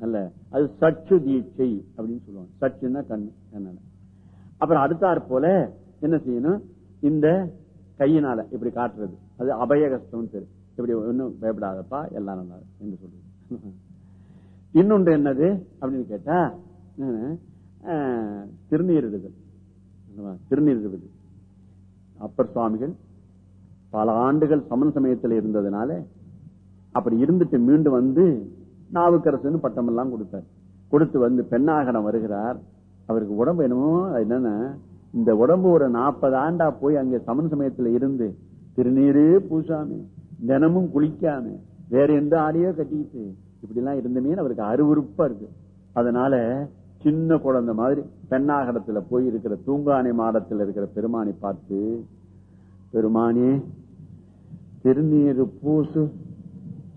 அல்ல. அது சச்சு தீட்சை அப்படின்னு சொல்லுவாங்க. சச்சுன்னா கண்ணு கண்ணால. அப்புறம் அடுத்தாற் போல என்ன செய்யணும்? இந்த கையினால இப்படி காட்டுறது. அது அபயகஸ்தம் சரி இப்படி ஒன்னும் பயப்படாதப்பா எல்லாம் நல்லா என்று சொல்றது. இன்னொன்று என்னது? அப்படின்னு கேட்டா திருநீர் திருநீரிடுதல். அல்லவா? திருநீரிடுவது. அப்பர் சுவாமிகள் பல ஆண்டுகள் சமண சமயத்தில் இருந்ததுனால அப்படி இருந்துட்டு மீண்டும் வந்து நாவுக்கரசுன்னு பட்டம் எல்லாம் கொடுத்தார். கொடுத்து வந்து பெண்ணாகரம் வருகிறார். அவருக்கு உடம்பு என்னமோ என்னன்னா இந்த உடம்பு ஒரு நாற்பது ஆண்டா போய் அங்க சமண சமயத்துல இருந்து திருநீரே பூசாமி தினமும் குளிக்காம வேற எந்த ஆடையோ கட்டிக்கிட்டு இப்படி எல்லாம் இருந்தமே அவருக்கு அருவருப்பா இருக்கு. அதனால சின்ன குழந்தை மாதிரி பெண்ணாகரத்துல போய் இருக்கிற தூங்கானை மாடத்துல இருக்கிற பெருமானை பார்த்து பெருமானே திருநீரு பூசு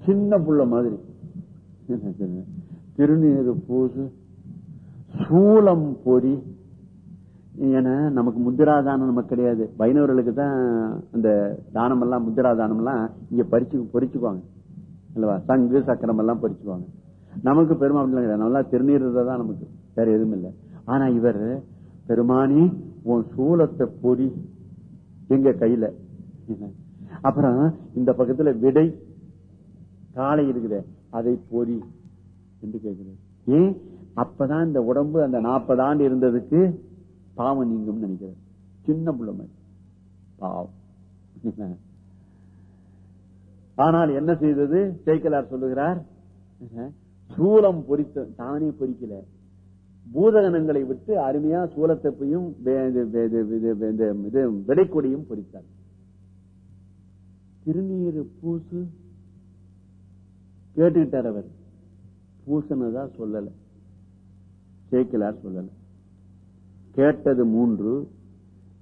சின்ன புள்ள மாதிரி திருநீரு பூசு சூளம் பொறி ஏன்னா நமக்கு முத்திரா தானம் நமக்கு கிடையாது. வைணவர்களுக்கு தான் அந்த தானம் எல்லாம் முத்திரா தானம் எல்லாம் இங்க பறிச்சு பொறிச்சுக்குவாங்க. இல்லவா சங்கு சக்கரம் எல்லாம் பொறிச்சுக்குவாங்க. நமக்கு பெருமா அப்படிலாம் கிடையாது. நல்லா திருநீர் தான் நமக்கு. வேற எதுவும் இல்லை. ஆனா இவர் பெருமானி உன் சூலத்தை பொறி எங்க கையில? அப்புறம் இந்த பக்கத்துல விடை காலை இருக்குது. அதை பொறி என்று கேட்கிறது ஏன் அப்பதான் இந்த உடம்பு அந்த நாற்பது ஆண்டு இருந்ததுக்கு பாவம் நீங்கும் நினைக்கிறேன் சின்ன பிள்ளை மாதிரி. பாவம். ஆனால் என்ன செய்தது? சேக்கலார் சொல்லுகிறார் சூலம் பொறித்த தானே பொறிக்கல. பூதகணங்களை விட்டு அருமையா சூலத்தப்பையும் விடைக்கொடியும் பொறித்தார். திருநீர் பூசு கேட்டுக்கிட்டார் அவர் பூசனதா சொல்லல. சேக்கிலார் சொல்லல. கேட்டது மூன்று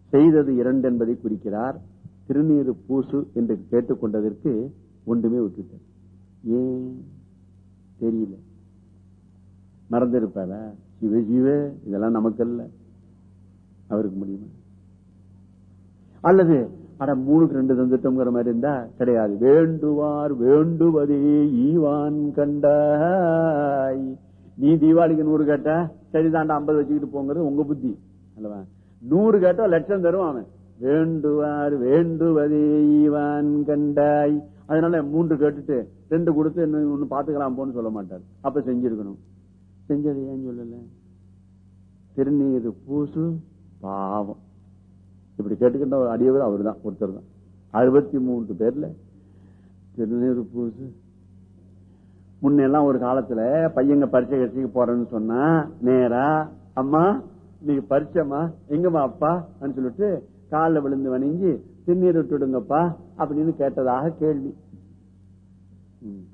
செய்தது இரண்டு என்பதை குறிக்கிறார். திருநீரு பூசு என்று கேட்டுக்கொண்டதற்கு ஒன்றுமே விட்டுட்டார் ஏன்? தெரியல. மறந்திருப்பாரா? சிவ சிவ இதெல்லாம் நமக்கு அல்ல அவருக்கு முடியுமா? அல்லது ஆனா மூணுக்கு ரெண்டு தந்துட்டோங்கிற மாதிரி இருந்தா கிடையாது. வேண்டுவார் வேண்டுவதே ஈவான் கண்டாய். நீ தீபாவளிக்கு நூறு கேட்டா சரிதாண்டா ஐம்பது வச்சுக்கிட்டு போங்கிறது உங்க புத்தி. அல்லவா? நூறு கேட்டா லட்சம் தரும் அவன். வேண்டுவார் வேண்டுவதே ஈவான் கண்டாய். அதனால மூன்று கேட்டுட்டு ரெண்டு கொடுத்து இன்னும் ஒண்ணு பாத்துக்கலாம் போன்னு சொல்ல மாட்டார். அப்ப செஞ்சிருக்கணும். செஞ்சது ஏன் சொல்லல? திருநீர் பூசு பாவம். இப்படி கேட்டுக்கிட்ட அடியவர் அவர் தான் ஒருத்தர் தான். அறுபத்தி மூன்று பேர்ல திருநீர் பூசு. முன்னெல்லாம் ஒரு காலத்துல பையங்க பரிச்சை கட்சிக்கு போறேன்னு சொன்னா நேரா அம்மா நீங்க பரிச்சம்மா எங்கம்மா அப்பா? சொல்லிட்டு காலில் விழுந்து வணங்கி திருநீர் விட்டுடுங்கப்பா அப்படின்னு கேட்டதாக கேள்வி.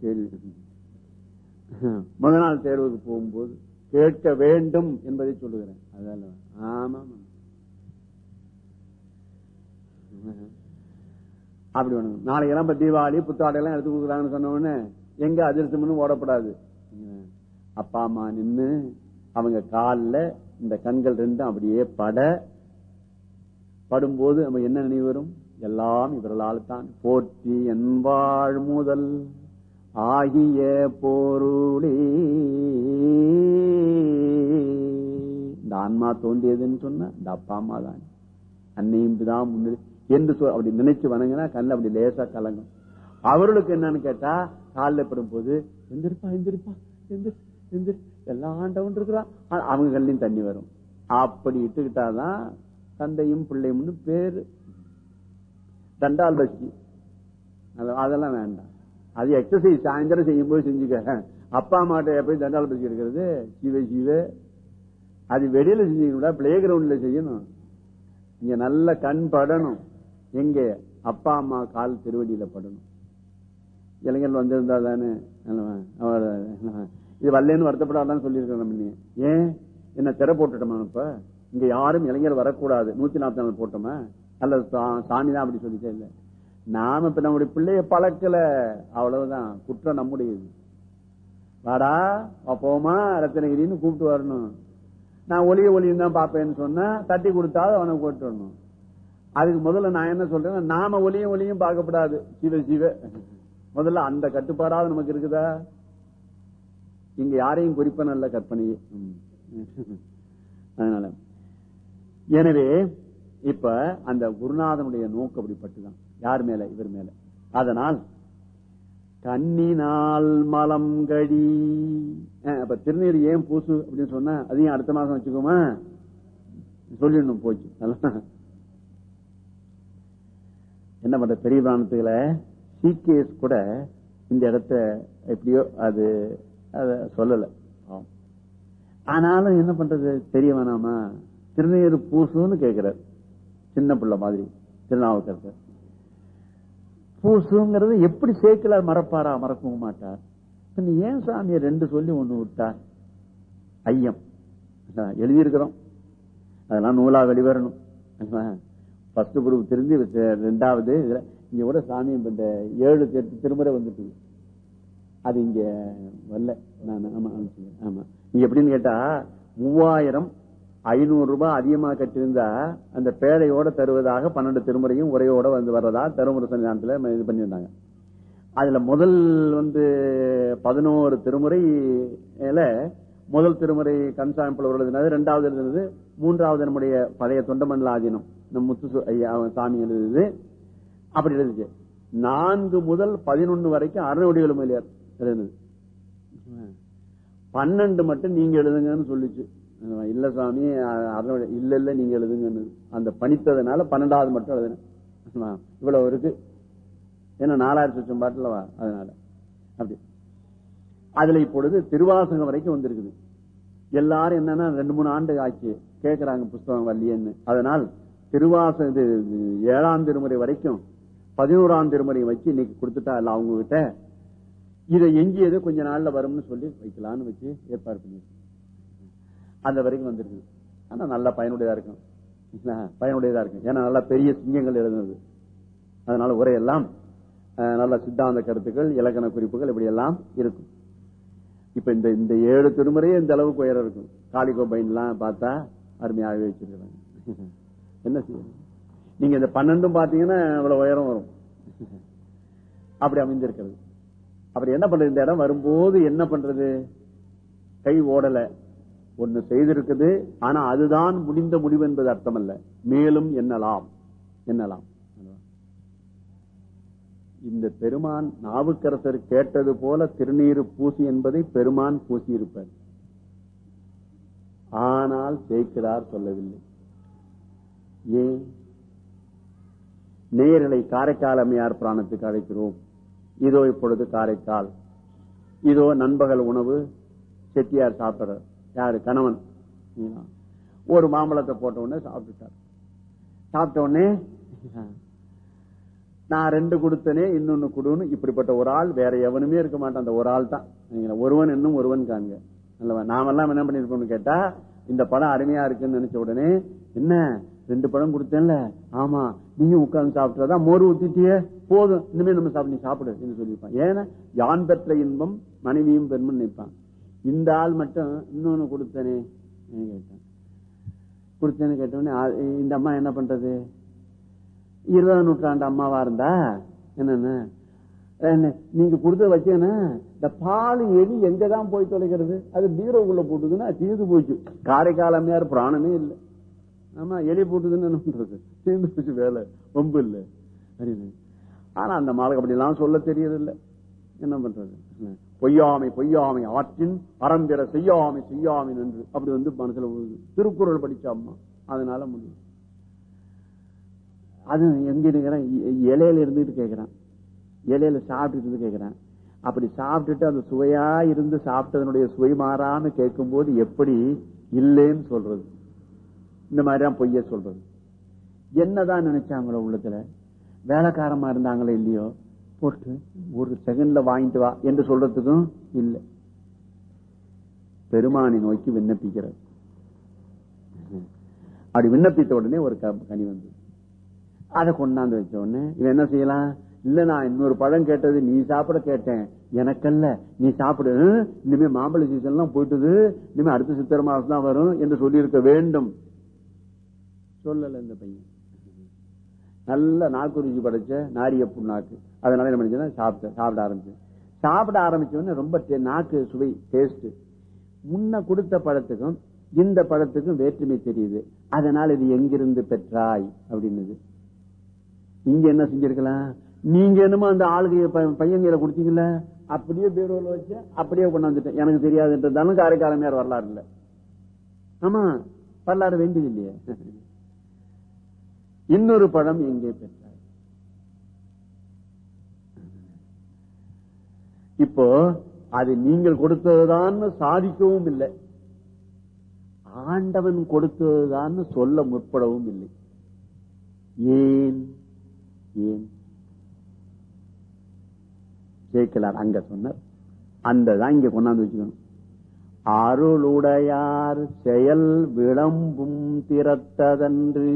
கேள்வி. முதல் நாள் தேர்வுக்கு போகும்போது கேட்க வேண்டும் என்பதை சொல்லுகிறேன். அதான் ஆமா அப்படி ஒண்ணு நாளைக்கு எல்லாம் இப்ப தீபாவளி புத்தாடை எல்லாம் எடுத்து கொடுக்குறாங்கன்னு சொன்ன உடனே எங்க அதிர்ஷ்டம்னு ஓடப்படாது. அப்பா அம்மா நின்னு அவங்க காலில் இந்த கண்கள் ரெண்டும் அப்படியே பட படும்போது நம்ம என்ன நினைவு வரும்? எல்லாம் இவர்களால் தான் போற்றி என்பாழ் முதல் ஆகிய போருளி. இந்த ஆன்மா தோன்றியதுன்னு சொன்ன இந்த அப்பா அம்மா தான். அன்னையும் தான் முன்னாடி என்று அப்படி நினைச்சு வணங்கினா கண்ணு அப்படி லேசா கலங்கும். அவர்களுக்கு என்னன்னு கேட்டா காலில் படும் போது எந்திருப்பா எந்திருப்பா எந்திரு ஆண்டவன் இருக்கிறான். அவங்க கண்ணிலையும் தண்ணி வரும். அப்படி இட்டுக்கிட்டாதான் தந்தையும் பிள்ளையும் பேரு தண்டால் பசி அதெல்லாம் வேண்டாம். அது எக்ஸசைஸ் சாயந்தரம் செய்யும் போது செஞ்சுக்க. அப்பா அம்மாட்ட போய் தண்டால் பசி இருக்கிறது சிவ சிவ. அது வெளியில செஞ்சுக்கூட பிளே கிரவுண்ட்ல செய்யணும். இங்க நல்ல கண் படணும். எங்க அப்பா அம்மா கால் திருவடியில படணும். இளைஞர்கள் வந்திருந்தா தானே இது வரலன்னு வருத்தப்படாதான்னு சொல்லியிருக்கேன் நம்ம ஏன்? என்ன திரை போட்டுட்டோமா இப்ப? இங்க யாரும் இளைஞர் வரக்கூடாது. நூத்தி நாற்பத்தி நாலு போட்டோமா? அல்லது சாமி தான் அப்படி சொல்லிட்டே இல்ல? நாம இப்ப நம்முடைய பிள்ளைய பழக்கல. அவ்வளவுதான். குற்றம் நம்முடையது. வாடா போமா ரத்தனகிரின்னு கூப்பிட்டு வரணும். நான் ஒளிய ஒளியும் தான் பாப்பேன்னு சொன்னா தட்டி கொடுத்தா அவனை கூப்பிட்டு வரணும். அதுக்கு முதல்ல நான் என்ன சொல்றேன் நாம ஒளியும் ஒளியும் பார்க்கப்படாது. சிவ சிவ முதல்ல அந்த கட்டுப்பாடாவது நமக்கு இருக்குதா? இங்க யாரையும் குறிப்ப நல்ல கற்பனையே. அதனால. எனவே இப்ப அந்த குருநாதனுடைய நோக்கு அப்படிப்பட்டுதான். யார் மேல? இவர் மேல. அதனால் கண்ணினால் மலம் கடி அப்ப திருநீர் ஏன் பூசு அப்படின்னு சொன்னா அதையும் அடுத்த மாசம் வச்சுக்கோமா? சொல்லிடணும் போச்சு. என்ன பண்ற பெரிய பிராணத்துக்குல சிகேஸ் கூட இந்த இடத்த எப்படியோ அது அத சொல்லல. ஆனாலும் என்ன பண்றது? தெரிய வேணாமா? திருநீர் பூசுன்னு கேட்கிறார் சின்ன பிள்ளை மாதிரி திருநாவுக்கரசர் பூசுங்கிறது எப்படி சேர்க்கலார் மறப்பாரா? மறக்கவும் மாட்டார். ஏன் சாமியை ரெண்டு சொல்லி ஒண்ணு விட்டார்? ஐயம். எழுதியிருக்கிறோம். அதெல்லாம் நூலா வெளிவரணும். ஃபர்ஸ்ட் குரூப் திருந்தி ரெண்டாவது இதுல இங்க கூட சாமி இந்த ஏழு எட்டு திருமுறை வந்துட்டு அது இங்க வரல. நான் ஆமா ஆமா நீங்க எப்படின்னு கேட்டா மூவாயிரம் ஐநூறு ரூபாய் அதிகமா கட்டியிருந்தா அந்த பேழையோட தருவதாக பன்னெண்டு திருமுறையும் உரையோட வந்து வர்றதா தருமுறை சன்னிதானத்துல இது பண்ணியிருந்தாங்க. அதுல முதல் வந்து பதினோரு திருமுறை முதல் திருமுறை கன்சாமி புலவர் எழுதினது ரெண்டாவது எழுதினது மூன்றாவது நம்முடைய பழைய தொண்டமண்டல ஆதீனம் முத்து ஐயா சாமி எழுதுது அப்படி எழுதுச்சு. நான்கு முதல் பதினொன்னு வரைக்கும் அருணவடிகள் எழுதுனது. பன்னெண்டு மட்டும் நீங்க எழுதுங்கன்னு சொல்லிச்சு. இல்ல சாமி சுவாமி இல்ல இல்ல நீங்க எழுதுங்கன்னு. அந்த பணித்ததுனால பன்னெண்டாவது மட்டும் எழுதுனேன். இவ்வளவு இருக்கு. ஏன்னா நாலாயிரத்தி லட்சம் பாட்டுலவா அதனால. அப்படி. அதுல இப்பொழுது திருவாசகம் வரைக்கும் வந்திருக்குது. எல்லாரும் என்னன்னா ரெண்டு மூணு ஆண்டு ஆச்சு. கேட்கிறாங்க புஸ்தகம் வரலையேன்னு அதனால் திருவாச ஏழாம் திருமுறை வரைக்கும் பதினோராம் திருமுறை வச்சு இன்னைக்கு கொடுத்துட்டா இல்ல அவங்க கிட்ட இதை எஞ்சியது கொஞ்ச நாள்ல வரும்னு சொல்லி வைக்கலாம்னு வச்சு ஏற்பாடு பண்ணி அந்த வரைக்கும் வந்துருக்கு ஆனா நல்லா பயனுடையதா இருக்கும். பயனுடையதா இருக்கும். ஏன்னா நல்லா பெரிய சிங்கங்கள் எழுதுனது. அதனால உரையெல்லாம் நல்ல சித்தாந்த கருத்துக்கள் இலக்கண குறிப்புகள் இப்படி எல்லாம் இருக்கும். இப்ப இந்த இந்த ஏழு திருமுறையே இந்த அளவுக்கு உயரம் இருக்கும். காளிகோ பைன்லாம் பார்த்தா அருமையாகவே வச்சிருக்கிறாங்க. என்ன செய்ய நீங்க இந்த பன்னெண்டும் பாத்தீங்கன்னா இவ்வளவு உயரம் வரும். அப்படி அமைந்திருக்கிறது. அப்படி என்ன பண்றது? இந்த இடம் வரும்போது என்ன பண்றது? கை ஓடல. ஒண்ணு செய்திருக்குது. ஆனா அதுதான் முடிந்த முடிவு என்பது அர்த்தம் அல்ல மேலும் என்னலாம் என்னலாம் இந்த பெருமான் நாவுக்கரசர் கேட்டது போல திருநீரு பூசி என்பதை பெருமான் பூசியிருப்பார். ஆனால் தேய்க்கிறார் சொல்லவில்லை. ஏன்? நேர்களை காரைக்கால் அம்மையார் பிராணத்துக்கு அழைக்கிறோம். இதோ இப்பொழுது காரைக்கால். இதோ நண்பகல் உணவு செட்டியார் சாப்பிடுற யாரு? கணவன். ஒரு மாம்பழத்தை போட்ட உடனே சாப்பிட்டுட்டார். சாப்பிட்ட உடனே நான் ரெண்டு கொடுத்தனே இன்னொன்னு கொடுன்னு இப்படிப்பட்ட ஒரு ஆள் வேற எவனுமே இருக்க மாட்டான். அந்த ஒரு ஆள் தான் ஒருவன் இன்னும் ஒருவன் காங்க அல்லவா நாமெல்லாம் என்ன பண்ணிருக்கோம்னு கேட்டா இந்த படம் அருமையா இருக்குன்னு நினைச்ச உடனே என்ன ரெண்டு படம் கொடுத்தேன்ல? ஆமா நீயும் உட்கார்ந்து சாப்பிட்டுறதா? மோர் ஊத்திட்டியே? போதும் இனிமே நம்ம சாப்பிட்டு சாப்பிடு என்று சொல்லியிருப்பான் ஏன்னா யான் பெற்ற இன்பம் மனைவியும் பெருமன் நினைப்பான். இந்த ஆள் மட்டும் இன்னொன்னு கொடுத்தனே கேட்டான்? கொடுத்தேன்னு கேட்டோடனே இந்த அம்மா என்ன பண்றது? இருபதாம் நூற்றாண்டு அம்மாவா இருந்தா? என்னன்னு? நீங்க கொடுத்த வச்சேன்னா இந்த பால் எலி எங்கதான் போய் தொலைக்கிறது அது பீரோக்குள்ள போட்டுதுன்னா தீர்ந்து போச்சு. காரைக்கால் அம்மையார் பிராணமே இல்லை. ஆமா எலி போட்டுதுன்னு என்ன பண்றது? தீர்ந்து போச்சு வேலை. ரொம்ப இல்லை. ஆனா அந்த மாலை அப்படி எல்லாம் சொல்ல தெரியறதில்லை. என்ன பண்றது? பொய்யாமை பொய்யாமை ஆற்றின் பரம்பிர செய்யாமை செய்யாமை என்று அப்படி வந்து மனசுல திருக்குறள் படிச்சாமா அதனால முடியும். அது எங்க இருக்கிறேன்? இலையில இருந்துட்டு கேட்கிறேன் இலையில சாப்பிட்டுட்டு கேட்கிறேன் அப்படி சாப்பிட்டுட்டு அந்த சுவையா இருந்து சாப்பிட்டதனுடைய சுவை மாறான்னு கேட்கும் போது எப்படி இல்லைன்னு சொல்றது. இந்த மாதிரிதான் பொய்ய சொல்றது. என்னதான் நினைச்சாங்களோ உள்ளத்துல? வேலைக்காரமா இருந்தாங்களோ இல்லையோ? போட்டு ஒரு செகண்ட்ல வாங்கிட்டு வா என்று சொல்றதுக்கும் இல்லை. பெருமானை நோக்கி விண்ணப்பிக்கிறது. அப்படி விண்ணப்பித்த உடனே ஒரு கனி வந்து அதை கொண்டாந்து வச்ச உடனே இவன் என்ன செய்யலாம்? இல்ல நான் இன்னொரு பழம் கேட்டது நீ சாப்பிட கேட்டேன். எனக்கல்ல நீ சாப்பிடு. இனிமே மாம்பழ சீசன் எல்லாம் இனிமே அடுத்த சித்திர மாசம் தான் வரும் என்று சொல்லியிருக்க வேண்டும். சொல்லல இந்த பையன். நல்ல நாக்கு ருச்சி படைச்ச நாரிய புண்ணாக்கு. அதனால என்ன பண்ணிச்சுன்னா சாப்பிட்ட சாப்பிட ஆரம்பிச்சேன். சாப்பிட ஆரம்பிச்சவொடனே ரொம்ப டே- நாக்கு சுவை டேஸ்ட் முன்ன கொடுத்த பழத்துக்கும் இந்த பழத்துக்கும் வேற்றுமை தெரியுது. அதனால இது எங்கிருந்து பெற்றாய்? அப்படின்னுது. இங்க என்ன செஞ்சிருக்கலாம்? நீங்க என்னமோ அந்த ஆளுகைய பையன் கொடுத்தீங்கல்ல? அப்படியே பீரோல வச்சு அப்படியே கொண்டாந்துட்டேன். எனக்கு தெரியாதுன்றதாலும் காரைக்காலமையார் வரலாறு இல்ல. ஆமா வரலாறு வேண்டியது இல்லையே. இன்னொரு படம் எங்கே பெற்றார்? இப்போ அது நீங்கள் கொடுத்ததுதான் சாதிக்கவும் இல்லை. ஆண்டவன் கொடுத்ததுதான் சொல்ல முற்படவும் இல்லை. ஏன்? ஏன்? ஜெயிக்கலார் அங்க சொன்னார். அந்த தான் இங்க கொண்டாந்து வச்சுக்கணும். அருளுடையார் செயல் விளம்பும் திறத்ததன்று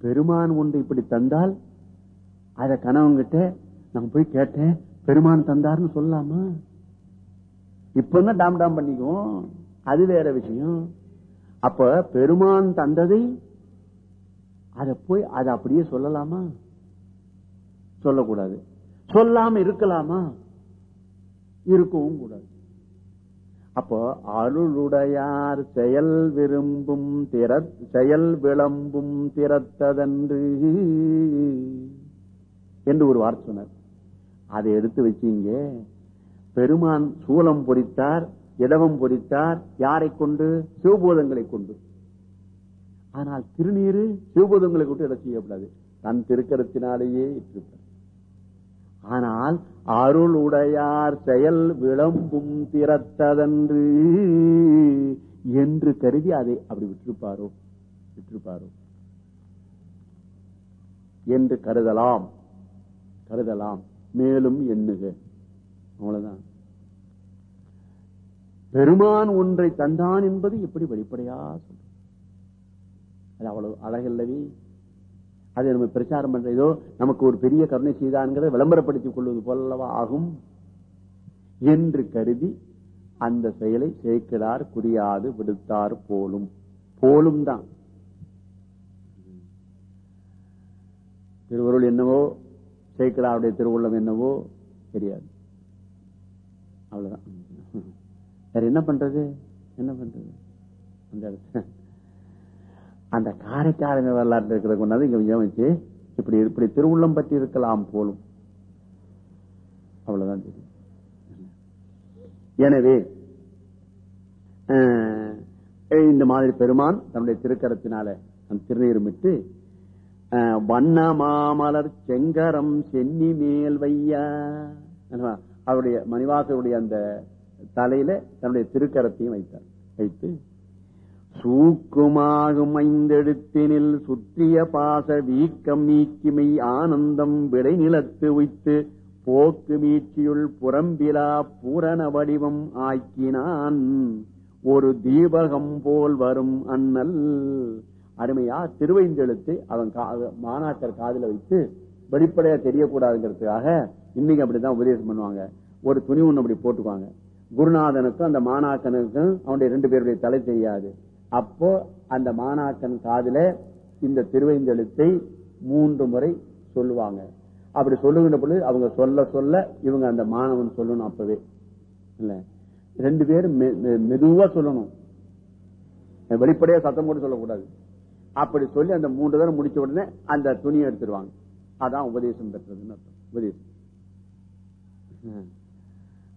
பெருமான் ஒன்று இப்படி தந்தால் அத கணவன்கிட்ட நான் போய் கேட்டேன் பெருமான் தந்தார்னு சொல்லலாமா இப்பதான் டாம் டாம் பண்ணிக்குவோம். அது வேற விஷயம். அப்ப பெருமான் தந்ததை அத போய் அதை அப்படியே சொல்லலாமா? சொல்லக்கூடாது. சொல்லாம இருக்கலாமா? இருக்கவும் கூடாது. அப்போ அருளுடையார் செயல் விரும்பும் திற செயல் விளம்பும் திறத்ததன்று என்று ஒரு வார்த்தை சொன்னார். அதை எடுத்து வச்சீங்க. பெருமான் சூலம் பொறித்தார் இடவம் பொறித்தார் யாரை கொண்டு? சிவபோதங்களை கொண்டு. ஆனால் திருநீரு சிவபோதங்களை கொண்டு இடம் செய்யக்கூடாது. தன் திருக்கரத்தினாலேயே இட்டிருப்பார். ஆனால் அருள் உடையார் செயல் விளம்பும் திறத்ததன்று. என்று கருதி அதை அப்படி விட்டிருப்பாரோ? விட்டிருப்பாரோ? என்று கருதலாம். கருதலாம். மேலும் எண்ணுக. அவ்வளவுதான். பெருமான் ஒன்றை தந்தான் என்பது எப்படி வெளிப்படையா சொல்ற அது அவ்வளவு அழகல்லவே அதை நம்ம பிரச்சாரம் பண்ற ஏதோ நமக்கு ஒரு பெரிய கருணை செய்தான்கிறத விளம்பரப்படுத்திக் கொள்வது போலவா ஆகும்? என்று கருதி அந்த செயலை சேர்க்கிறார் குறியாது விடுத்தார் போலும். போலும் தான். திருவருள் என்னவோ சேக்கலாருடைய திருவுள்ளம் என்னவோ தெரியாது. அவ்வளவுதான். வேற என்ன பண்றது? என்ன பண்றது? அந்த இடத்துல. அந்த காரைக்காரங்க வரலாற்று இருக்கிற கொண்டாந்து இங்க வச்சு இப்படி இப்படி திருவுள்ளம் பற்றி இருக்கலாம் போலும். அவ்வளவுதான் தெரியும். எனவே இந்த மாதிரி பெருமான் தன்னுடைய திருக்கரத்தினால அந்த திருநீருமிட்டு வண்ண மாமலர் செங்கரம் சென்னி மேல் வையா அவருடைய மணிவாசருடைய அந்த தலையில தன்னுடைய திருக்கரத்தையும் வைத்தார். வைத்து சூக்குமாகும் ஐந்தெழுத்தினில் சுற்றிய பாச வீக்கம் நீக்கிமை ஆனந்தம் விளை நிலத்து வைத்து போக்கு மீட்சியுள் புறம்பிலா பூரண வடிவம் ஆக்கினான். ஒரு தீபகம் போல் வரும் அண்ணல். அருமையா திருவைந்தெழுத்து அவன் கா- மாணாக்கர் காதுல வைத்து வெளிப்படையா தெரியக்கூடாதுங்கிறதுக்காக இன்னைக்கு அப்படிதான் உபதேசம் பண்ணுவாங்க. ஒரு துணி ஒண்ணு அப்படி போட்டுக்குவாங்க. குருநாதனுக்கும் அந்த மாணாக்கனுக்கும் அவனுடைய ரெண்டு பேருடைய தலை தெரியாது. அப்போ அந்த மாணாக்கன் காதுல இந்த திருவைந்தெழுத்தை மூன்று முறை சொல்லுவாங்க. அப்படி சொல்லுகின்ற பொழுது அவங்க சொல்ல சொல்ல இவங்க அந்த மாணவன் சொல்லணும் அப்பவே. இல்ல? ரெண்டு பேரும் மெ- மெதுவா சொல்லணும். வெளிப்படையா சத்தம் போட்டு சொல்லக்கூடாது. அப்படி சொல்லி அந்த மூன்று பேரும் முடிச்ச உடனே அந்த துணியை எடுத்துருவாங்க. அதான் உபதேசம் பெற்றதுன்னு உபதேசம்.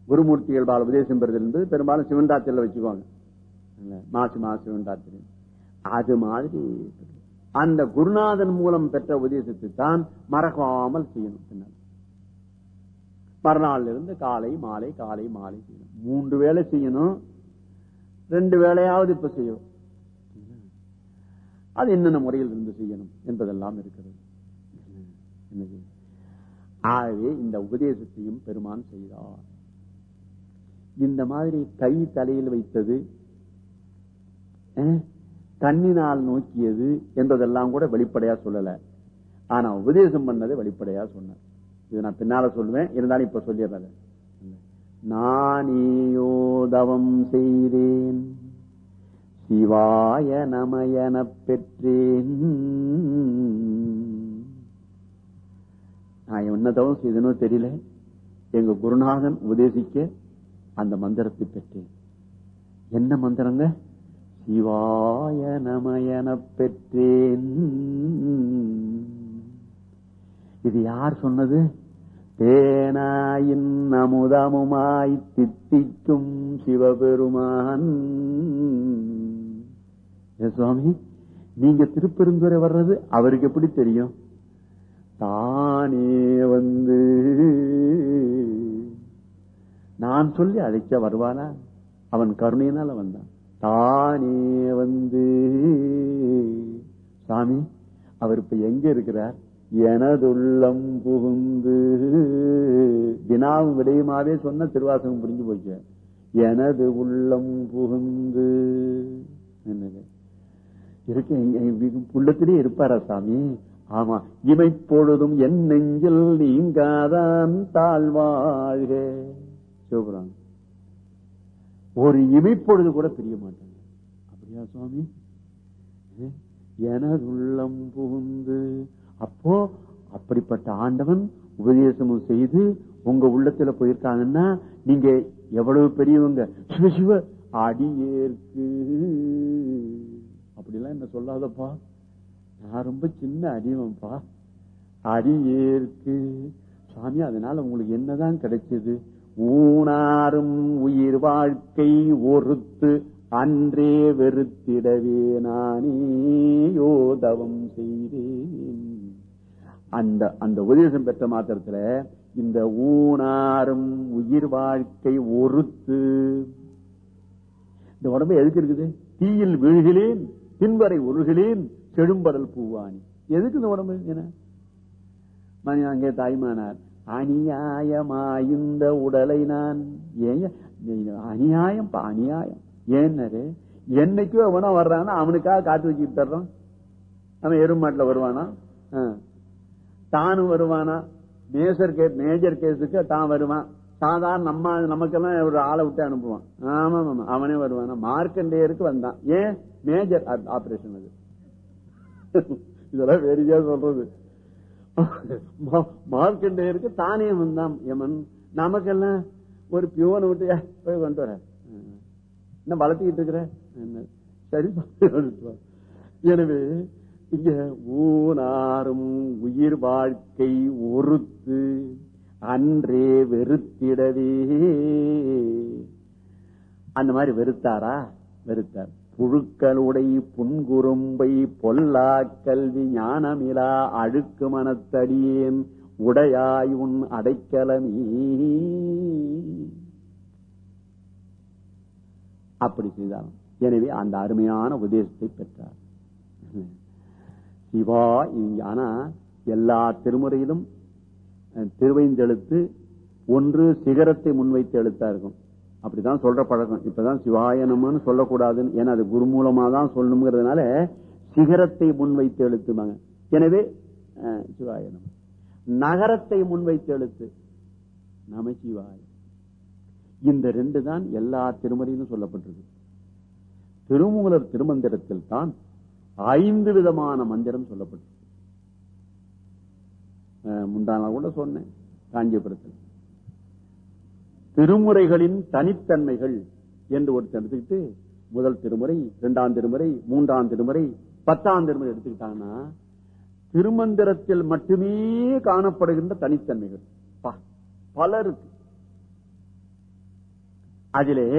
குருமூர்த்திகள் பால உபதேசம் பெறுதல் என்பது பெரும்பாலும் சிவன்ராத்திரில வச்சுக்குவாங்க. மாசு மாசு அது மாதிரி அந்த குருநாதன் மூலம் பெற்ற உபதேசத்தை தான் மறக்காமல் செய்யணும் பின்னால். இருந்து காலை மாலை காலை மாலை செய்யணும். மூன்று வேலை செய்யணும். ரெண்டு வேலையாவது இப்ப செய்யணும். அது என்னென்ன முறையில் இருந்து செய்யணும் என்பதெல்லாம் இருக்கிறது. ஆகவே இந்த உபதேசத்தையும் பெருமான் செய்தார். இந்த மாதிரி கை தலையில் வைத்தது கண்ணினால் நோக்கியது என்பதெல்லாம் கூட வெளிப்படையா சொல்லல. ஆனா உபதேசம் பண்ணதை வெளிப்படையா சொன்னார். இது நான் பின்னால சொல்லுவேன். இருந்தாலும் இப்ப சொல்லிடுறேன் நானேயோ தவம் செய்தேன். சிவாய நமயனப் பெற்றேன். நான் என்ன தவம் செய்தனோ தெரியல. எங்க குருநாதன் உபதேசிக்க அந்த மந்திரத்தை பெற்றேன். என்ன மந்திரங்க? சிவாய நமயன பெற்றேன். இது யார் சொன்னது? தேனாயின் அமுதமுமாய் தித்திக்கும் சிவபெருமான். ஏ சுவாமி நீங்க திருப்பெருந்துரை வர்றது அவருக்கு எப்படி தெரியும்? தானே வந்து நான் சொல்லி அழைக்க வருவானா? அவன் கருணையினால வந்தான் தானே வந்து. சாமி அவர் இப்ப எங்க இருக்கிறார்? எனதுள்ளம் புகுந்து. தினாவும் விடையுமாவே சொன்ன திருவாசகம் புரிஞ்சு போச்சு. எனது உள்ளம் புகுந்து. என்னது? இருக்கு உள்ளத்திலே இருப்பாரா சாமி? ஆமா. இமைப்பொழுதும் என் நெஞ்சில் நீங்காதான் தாழ்வாழ்க. சிவபுராணம். ஒரு இமைப்பொழுது கூட தெரிய மாட்டாங்க. அப்படியா சுவாமி? எனது உள்ளம் புகுந்து அப்போ அப்படிப்பட்ட ஆண்டவன் உபதேசமும் செய்து உங்க உள்ளத்துல போயிருக்காங்கன்னா நீங்க எவ்வளவு பெரியவங்க? சிவ சிவ அடியேற்கு. அப்படிலாம் என்ன சொல்லாதப்பா? நான் ரொம்ப சின்ன அடியவன்பா அடியேற்கு. சாமி அதனால உங்களுக்கு என்னதான் கிடைச்சது? ஊனாரும் உயிர் வாழ்க்கை ஒருத்து அன்றே வெறுத்திடவே நானே யோதவம் செய்தேன். அந்த அந்த உபதேசம் பெற்ற மாத்திரத்துல இந்த ஊனாரும் உயிர் வாழ்க்கை ஒருத்து இந்த உடம்பு எதுக்கு இருக்குது? தீயில் விழுகிலேன் பின்வரை ஒருகிறேன் செழும்படல் பூவானி. எதுக்கு இந்த உடம்பு? என்ன? மணி அங்கே தாய்மானார். அநியாயமாயுந்த உடலை நான் ஏன் அநியாயம் அநியாயம். ஏன்னாரு என்னைக்கும் எவனா வர்றான்னா அவனுக்காக காத்து வச்சுட்டு தர்றான் அவன் எருமாட்டில் வருவானா? தானும் வருவானா? மேஜர் கேஸ் மேஜர் கேஸுக்கு தான் வருவான். சாதாரண நம்ம நமக்கெல்லாம் ஒரு ஆளை விட்டு அனுப்புவான். ஆமா ஆமா அவனே வருவானா? மார்க்கண்டேயருக்கு வந்தான். ஏன்? மேஜர் ஆபரேஷன் அது. இதெல்லாம் வேடிக்கையா சொல்றது. மார்க்கண்டேயருக்கு தானே வந்தான் யமன். நமக்கெல்லாம் ஒரு பியோனை விட்டு போய் கொண்டு வர. என்ன வளர்த்திக்கிட்டு இருக்கிற? சரி எனவே இங்க ஊனாரும் உயிர் வாழ்க்கை ஒருத்து அன்றே வெறுத்திடவே. அந்த மாதிரி வெறுத்தாரா? வெறுத்தார். புழுக்களுடை புன்குறும்பை பொல்லா கல்வி ஞானமிலா அழுக்கு மனத்தடியேன் உடையாய் உன் அடைக்கலமே. அப்படி செய்தாராம் எனவே அந்த அருமையான உபதேசத்தை பெற்றார். சிவா ஆனா எல்லா திருமுறையிலும் திருவைந்தெழுத்து ஒன்று சிகரத்தை முன்வைத்து எழுத்தா இருக்கும் அப்படிதான் சொல்ற பழக்கம். இப்பதான் சிவாயனம்னு சொல்லக்கூடாதுன்னு. ஏன்னா அது குரு மூலமா தான் சொல்லணுங்கிறதுனால சிகரத்தை முன்வைத்து எழுத்துவாங்க எனவே சிவாயனம் நகரத்தை முன்வைத்து எழுத்து. நமச்சிவாய இந்த ரெண்டு தான் எல்லா திருமறையிலும் சொல்லப்பட்டிருக்கு. திருமூலர் திருமந்திரத்தில் தான் ஐந்து விதமான மந்திரம் சொல்லப்பட்டிருக்கு. முந்தானா கூட சொன்னேன் காஞ்சிபுரத்தில். திருமுறைகளின் தனித்தன்மைகள் என்று ஒருத்தர் எடுத்துக்கிட்டு முதல் திருமுறை இரண்டாம் திருமுறை மூன்றாம் திருமுறை பத்தாம் திருமுறை எடுத்துக்கிட்டாங்கன்னா திருமந்திரத்தில் மட்டுமே காணப்படுகின்ற தனித்தன்மைகள். பல இருக்கு. அதிலே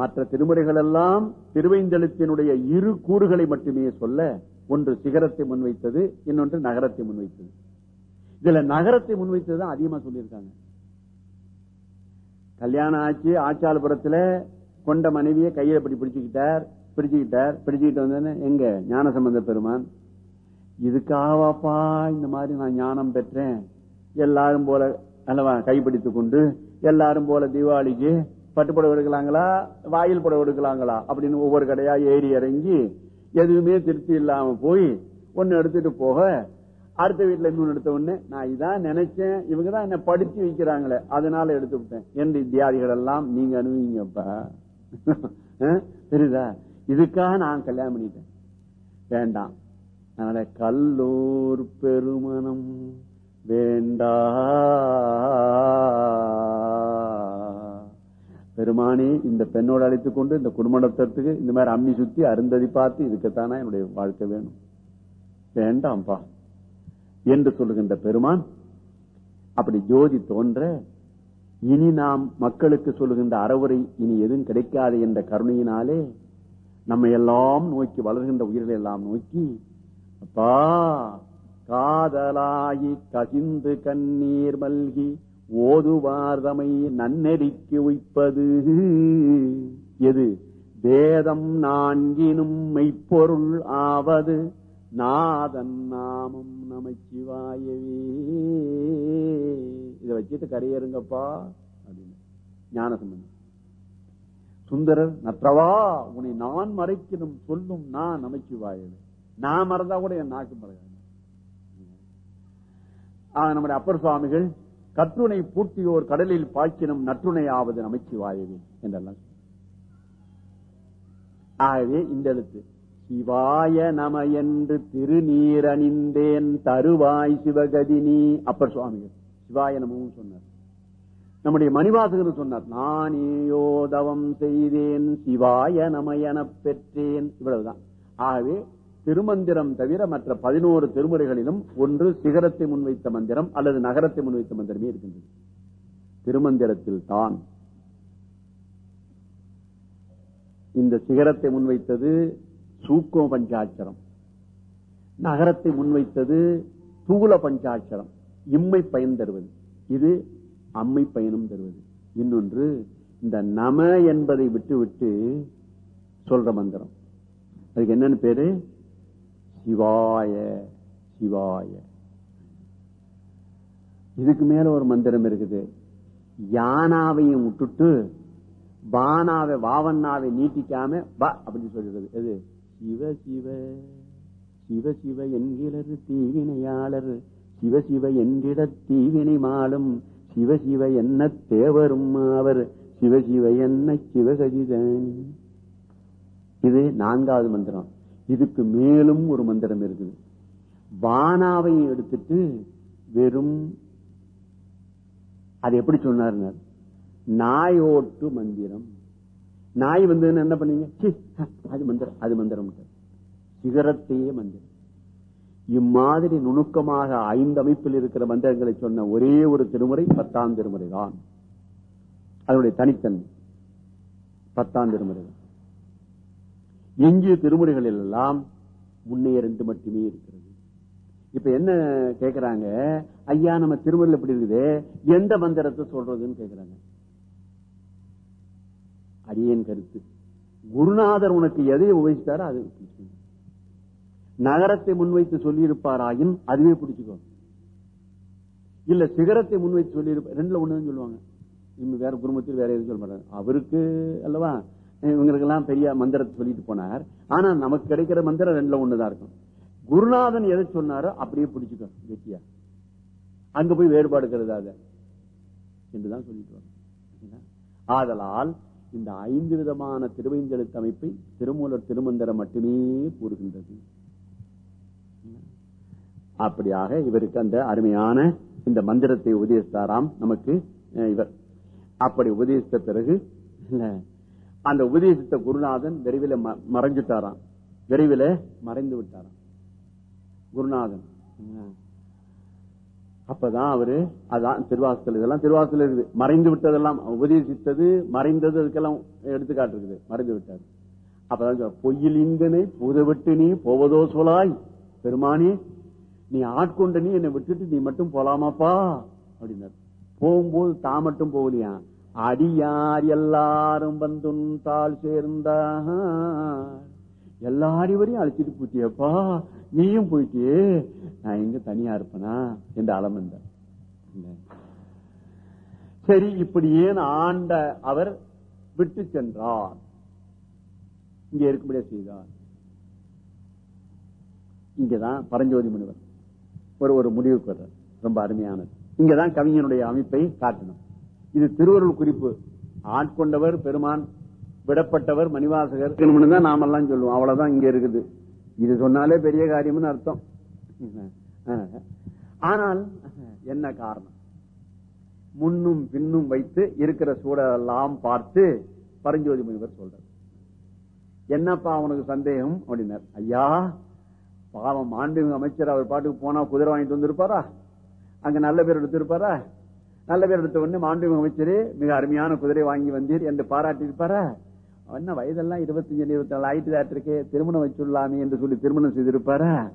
மற்ற திருமுறைகள் எல்லாம் திருவைந்தெழுத்தினுடைய இரு கூறுகளை மட்டுமே சொல்ல ஒன்று சிகரத்தை முன்வைத்தது இன்னொன்று நகரத்தை முன்வைத்தது. இதுல நகரத்தை முன்வைத்தது தான் அதிகமா சொல்லியிருக்காங்க. கல்யாணம் ஆச்சு ஆச்சாலபுரத்துல கொண்ட மனைவியை கையில இப்படி பிடிச்சுக்கிட்டார் பிடிச்சுக்கிட்டார் பிடிச்சுக்கிட்டு வந்தேன்னு எங்க? ஞான சம்பந்த பெருமான் இதுக்காவாப்பா இந்த மாதிரி நான் ஞானம் பெற்றேன். எல்லாரும் போல அல்லவா கைப்பிடித்து கொண்டு எல்லாரும் போல தீபாவளிக்கு பட்டுப்புடவை எடுக்கலாங்களா வாயில் புடவை எடுக்கலாங்களா அப்படின்னு ஒவ்வொரு கடையா ஏறி இறங்கி எதுவுமே திருப்தி இல்லாம போய் ஒன்னு எடுத்துட்டு போக அடுத்த வீட்டுல இன்னொன்னு எடுத்த உடனே நான் இதான் நினைச்சேன் இவங்க தான் என்ன படிச்சு வைக்கிறாங்களே அதனால எடுத்து விட்டேன். என்று தியாரிகள் எல்லாம் நீங்க அனுபவிங்கப்பா தெரியுதா? இதுக்காக நான் கல்யாணம் பண்ணிட்டேன். வேண்டாம். அதனால கல்லூர் பெருமணம் வேண்டா இந்த பெண்ணோடு அழைத்துக் கொண்டு இந்த குடும்பத்துக்கு இந்த மாதிரி அம்மி சுத்தி அருந்ததி பார்த்து இதுக்குத்தானே என்னுடைய வாழ்க்கை வேணும். வேண்டாம்ப்பா. என்று சொல்லுகின்ற பெருமான் அப்படி ஜோதி தோன்ற இனி நாம் மக்களுக்கு சொல்லுகின்ற அறவுரை இனி எதுவும் கிடைக்காது என்ற கருணையினாலே நம்ம எல்லாம் நோக்கி வளர்கின்ற உயிர்களை எல்லாம் நோக்கி அப்பா காதலாகி கசிந்து கண்ணீர் மல்கி ஓதுவார்தமை நன்னெறிக்கு உய்ப்பது. எது? வேதம் நான்கினும் மெய்ப்பொருள் ஆவது நாதன் நாமம். நமச்சிவாயவே. இதை வச்சுட்டு கரையேறுங்கப்பா அப்படின்னு. ஞானசம்பந்தம் சுந்தரர் நற்றவா உன்னை நான் மறைக்கணும் சொல்லும் நான் நமச்சிவாயவே. நான் மறந்தா கூட என் நாக்கு மறக்காது. நம்முடைய அப்பர் சுவாமிகள் கற்றுணை பூட்டியோர் கடலில் பாய்ச்சினும் நற்றுணை ஆவது நமச்சிவாயவே என்றெல்லாம் ஆகவே இந்த எழுத்து. சிவாய நம என்று திருநீரணிந்தேன் தருவாய் சிவகதினி அப்பர் சுவாமிகள் சிவாய நமவும் சொன்னார். நம்முடைய மணிவாசகர் சொன்னார்? நானே தவம் செய்தேன் சிவாய நம எனப் பெற்றேன். இவ்வளவுதான். ஆகவே திருமந்திரம் தவிர மற்ற பதினோரு திருமுறைகளிலும் ஒன்று சிகரத்தை முன்வைத்த மந்திரம் அல்லது நகரத்தை முன்வைத்த மந்திரமே இருக்கின்றது. திருமந்திரத்தில் தான் இந்த சிகரத்தை முன்வைத்தது சூக்கோ பஞ்சாட்சரம். நகரத்தை முன்வைத்தது தூல பஞ்சாட்சரம். இம்மை பயன் தருவது. இது அம்மை பயனும் தருவது. இன்னொன்று இந்த நம என்பதை விட்டு விட்டு சொல்ற மந்திரம். அதுக்கு என்னன்னு பேரு? சிவாய சிவாய. இதுக்கு மேல ஒரு மந்திரம் இருக்குது. யானாவையும் விட்டுட்டு பானாவை வாவண்ணாவை நீட்டிக்காம வா அப்படின்னு சொல்றது எது? சிவ சிவ சிவ சிவ என்கிறர் தீவினையாளர் சிவ சிவ என்கிற தீவினை மாலும் சிவ சிவ என்ன தேவரும் அவர் சிவ சிவ என்ன சிவகதிதான் இது நான்காவது மந்திரம். இதுக்கு மேலும் ஒரு மந்திரம் இருக்குது. பானாவை எடுத்துட்டு வெறும் அது எப்படி சொன்னார் நாயோட்டு மந்திரம். நாய் வந்து என்ன பண்ணீங்க? அது மந்திரம் அது மந்திரம். சிகரத்தையே மந்திரம். இம்மாதிரி நுணுக்கமாக ஐந்து அமைப்பில் இருக்கிற மந்திரங்களை சொன்ன ஒரே ஒரு திருமுறை பத்தாம் திருமுறை தான். அதனுடைய தனித்தன்மை. பத்தாம் திருமுறை எஞ்சிய திருமுறைகளில் எல்லாம் முன்னே ரெண்டு மட்டுமே இருக்கிறது. இப்ப என்ன கேக்குறாங்க? ஐயா நம்ம திருமுறையில் எப்படி இருக்குது? எந்த மந்திரத்தை சொல்றதுன்னு கேக்குறாங்க. அடியேன் கருத்து. குருநாதர் உனக்கு எதை உபயோகித்தாரோ அது நகரத்தை முன்வைத்து சொல்லியிருப்பாராயின் அதுவே பிடிச்சுக்கோ. இல்ல சிகரத்தை முன்வைத்து சொல்லியிருப்ப ரெண்டுல ஒண்ணுதான் சொல்லுவாங்க. இவங்க வேற குடும்பத்தில் வேற எதுவும் சொல்ல மாட்டாங்க. அவருக்கு அல்லவா இவங்களுக்கு எல்லாம் பெரிய மந்திரத்தை சொல்லிட்டு போனார். ஆனா நமக்கு கிடைக்கிற மந்திரம் ரெண்டுல ஒண்ணுதான் இருக்கும். குருநாதன் எதை சொன்னாரோ அப்படியே பிடிச்சுக்கோ கெட்டியா. அங்க போய் வேறுபாடு கருதாத. என்றுதான் சொல்லிட்டு வரோம் ஆதலால் இந்த ஐந்து விதமான திருவைந்தெழுத்து அமைப்பை திருமூலர் திருமந்திரம் மட்டுமே கூறுகின்றது. அப்படியாக இவருக்கு அந்த அருமையான இந்த மந்திரத்தை உபதேசித்தாராம் நமக்கு இவர். அப்படி உபதேசித்த பிறகு அந்த உபதேசித்த குருநாதன் விரைவில் மறைஞ்சிட்டாராம். விரைவில் மறைந்து விட்டாராம். குருநாதன் அப்பதான் அவரு அதான் திருவாசல் இதெல்லாம் திருவாசல் இருக்குது. மறைந்து விட்டதெல்லாம் உபதேசித்தது மறைந்தது அதுக்கெல்லாம் எடுத்துக்காட்டு இருக்குது மறைந்து விட்டார். அப்பதான் பொய்யில் இங்கனை புதவிட்டு நீ போவதோ சொலாய். பெருமானி நீ ஆட்கொண்ட நீ என்னை விட்டுட்டு நீ மட்டும் போலாமாப்பா? அப்படின்னாரு. போகும்போது தான் மட்டும் போகலையா? அடியார் எல்லாரும் வந்து தாள் சேர்ந்தார். எல்லாரையும் வரையும் அழைச்சிட்டு போட்டியப்பா நீயும் போயிட்டியே. நான் எங்க தனியா இருப்பனா? என்று அலமந்த. சரி இப்படி ஏன் ஆண்ட அவர் விட்டு சென்றார்? இங்க இருக்கும்படியா செய்தார்? இங்கதான் பரஞ்சோதி முனிவர். ஒரு ஒரு முடிவுக்கு வர்றார். ரொம்ப அருமையானது. இங்கதான் கவிஞனுடைய அமைப்பை காட்டணும். இது திருவருள் குறிப்பு. ஆட்கொண்டவர் பெருமான் விடப்பட்டவர் மணிவாசகர். தான் நாமெல்லாம் சொல்லுவோம். அவ்வளவுதான் இங்க இருக்குது. இது சொன்னாலே பெரிய காரியம்னு அர்த்தம். ஆனால் என்ன காரணம்? முன்னும் பின்னும் வைத்து இருக்கிற சூழலெல்லாம் பார்த்து பரஞ்சோதி முனிவர் சொல்றார். என்னப்பா அவனுக்கு சந்தேகம்? அப்படின்னார். ஐயா பாவம் ஆண்டு அமைச்சர் அவர் பாட்டுக்கு போனா குதிரை வாங்கிட்டு வந்திருப்பாரா? அங்க நல்ல பேர் எடுத்திருப்பாரா? நல்ல பேர் எடுத்த உடனே மாண்புமிகு அமைச்சரே மிக அருமையான குதிரை வாங்கி வந்தீர். என்று பாராட்டியிருப்பாரா? என்ன வயதெல்லாம் இருபத்தஞ்சு இருபத்தி நாலு ஆயிட்டு இருக்கே திருமணம் வச்சுள்ளாமே என்று சொல்லி திருமணம் செய்திருப்பாரா?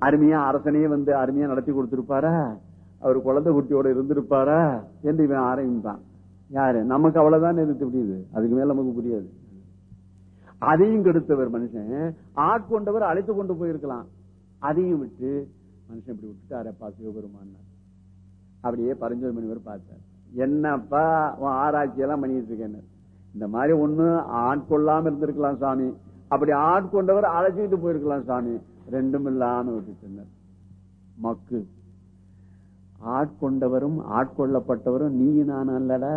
அருமையா அரசனையே வந்து அருமையா நடத்தி கொடுத்திருப்பாரா? அவர் குழந்தை குட்டியோட இருந்திருப்பாரா? என்று இவன் ஆரம்பிப்பான். யாரு? நமக்கு அவ்வளவுதான் இருக்கு புரியுது அதுக்கு மேல நமக்கு புரியாது. அதையும் கெடுத்தவர் மனுஷன். ஆட்கொண்டவர் அழைத்து கொண்டு போயிருக்கலாம். அதையும் விட்டு மனுஷன் இப்படி விட்டுட்டாரப்பா சிவபெருமான் அப்படியே பரஞ்சோதி மணிவர் பார்த்தார். என்னப்பா உன் ஆராய்ச்சி எல்லாம் பண்ணிட்டு இருக்கேன்னு. இந்த மாதிரி ஒண்ணு ஆட்கொள்ளாம இருந்திருக்கலாம் சாமி. அப்படி ஆட்கொண்டவர் அழைச்சிக்கிட்டு போயிருக்கலாம் சாமி. ரெண்டும் இல்லாம விட்டுட்டு மக்கு. ஆட்கொண்டவரும் ஆட்கொள்ளப்பட்டவரும் நீ நான் அல்லடா.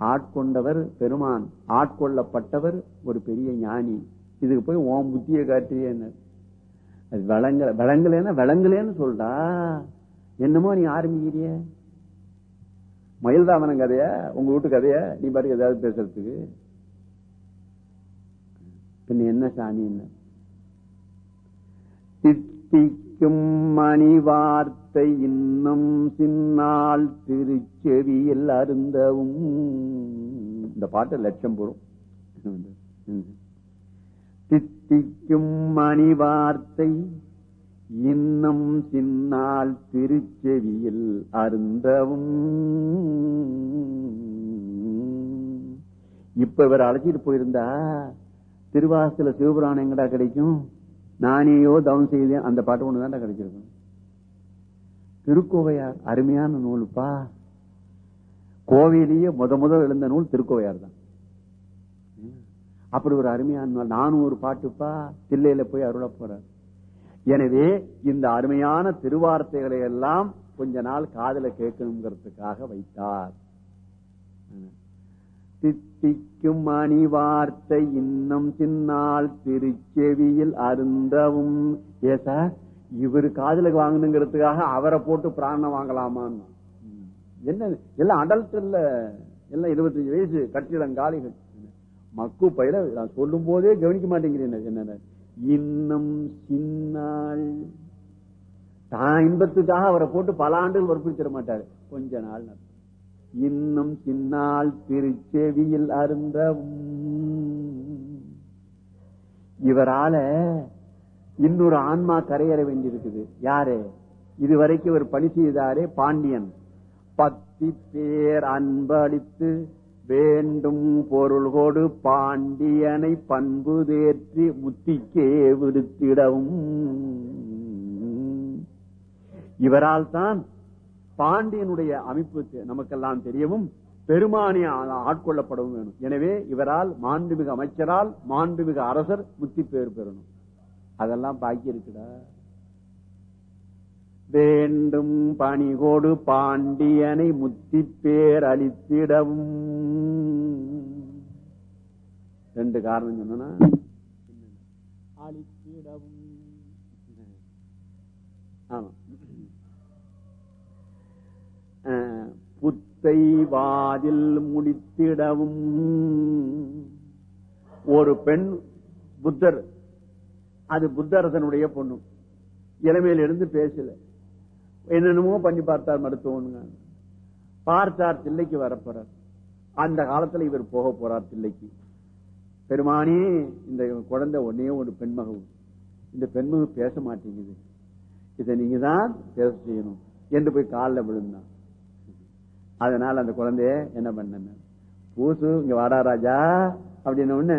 ஆட்கொண்டவர் பெருமான் ஆட்கொள்ளப்பட்டவர் ஒரு பெரிய ஞானி. இதுக்கு போய் ஓம் புத்திய காட்டியேன்னு அது விளங்கல விளங்கலன்னா விளங்கலேன்னு சொல்றா. என்னமோ நீ ஆரம்பிக்கிறிய? மயில்தாமனம் கதைய? உங்க வீட்டு கதைய? நீ பாரு ஏதாவது பேசுறதுக்கு. பின்ன என்ன சாமி என்ன? மணி வார்த்தை இன்னும் சின்னால் திருச்செவியில் அருந்தவும். இந்த பாட்டு லட்சம் போடும் தித்திக்கும் மணி வார்த்தை இன்னும் சின்னால் திருச்செவியில் அருந்தவும். இப்ப இவர் அழைச்சிட்டு போயிருந்தா திருவாசல சிவபுராணம் எங்கடா கிடைக்கும்? நானேயோ தவம் செய்தேன் அந்த பாட்டு ஒண்ணுதான் கிடைச்சிருக்கும். திருக்கோவையார் அருமையான நூலுப்பா. கோவையிலேயே முத முதல் எழுந்த நூல் திருக்கோவையார் தான். அப்படி ஒரு அருமையான நூல். நானும் ஒரு பாட்டுப்பா தில்லையில போய் அருள போறார். எனவே இந்த அருமையான திருவார்த்தைகளை எல்லாம் கொஞ்ச நாள் காதல கேட்கணுங்கிறதுக்காக வைத்தார். தித்திக்கும் மணி வார்த்தை இன்னும் சின்னால் திருச்செவியில் அருந்தவும். ஏ சார்? இவரு காதலுக்கு வாங்கணுங்கிறதுக்காக அவரை போட்டு பிராணம் வாங்கலாமான்னு. என்ன எல்லாம் அடல்ட் இல்ல. எல்லாம் இருபத்தஞ்சு வயசு கட்டிடங்காலிகள் மக்கு பயில நான் சொல்லும் போதே கவனிக்க மாட்டேங்கிறேன் என்ன. இன்னும் சின்னாள். தான் இன்பத்துக்காக அவரை போட்டு பல ஆண்டுகள் வற்புறுத்திட மாட்டாரு. கொஞ்ச நாள் இன்னும் சின்னால் திருச்செவியில் அருந்த இவரால இன்னொரு ஆன்மா கரையேற வேண்டியிருக்குது. யாரு? இதுவரைக்கும் இவர் பணி செய்தாரே பாண்டியன். பத்தி பேர் அன்பளித்து வேண்டும் பொருள்கோடு பாண்டியனை பண்பு தேற்றி முத்திக்கே விடுத்திடவும். இவரால் தான் பாண்டியனுடைய அமைப்பு நமக்கெல்லாம் தெரியவும் பெருமானி ஆட்கொள்ளப்படவும் வேணும். எனவே இவரால் மாண்புமிகு அமைச்சரால் மாண்புமிகு அரசர் முத்தி பேர் பெறணும். அதெல்லாம் பாக்கி இருக்குடா வேண்டும் பணிகோடு பாண்டியனை முத்தி பேர் அளித்திடவும். ரெண்டு காரணம் சொன்னா அளித்திடவும். ஆமா. புத்தை வாதில் முடித்திடவும். ஒரு பெண் புத்தர் அது புத்தரசனுடைய பொண்ணு. இளமையில இருந்து பேசல. என்னென்னமோ பண்ணி பார்த்தார் மருத்துவனுங்க பார்த்தார் தில்லைக்கு வரப்போறார். அந்த காலத்துல இவர் போக போறார் தில்லைக்கு. பெருமானே இந்த குழந்தை ஒன்னே ஒரு பெண்மகவும் இந்த பெண்மகு பேச மாட்டேங்குது. இதை நீங்க தான் பேச செய்யணும் என்று போய் காலில் விழுந்தான். அதனால அந்த குழந்தைய என்ன பண்ண பூசு இங்க வாடா ராஜா அப்படின்னு ஒண்ணு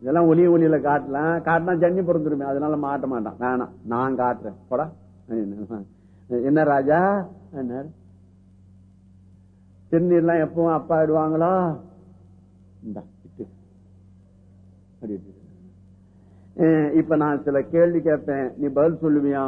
இதெல்லாம் ஒளிய ஒளியில காட்டலாம். காட்டினா ஜன்னி பிறந்துருமே. அதனால மாட்ட மாட்டான். வேணாம் நான் காட்டுறேன். போடா. என்ன ராஜா? என்ன? திருநீர்லாம் எப்பவும் அப்பா ஆயிடுவாங்களா இப்ப நான் சில கேள்வி கேட்பேன். நீ பதில் சொல்லுவியா?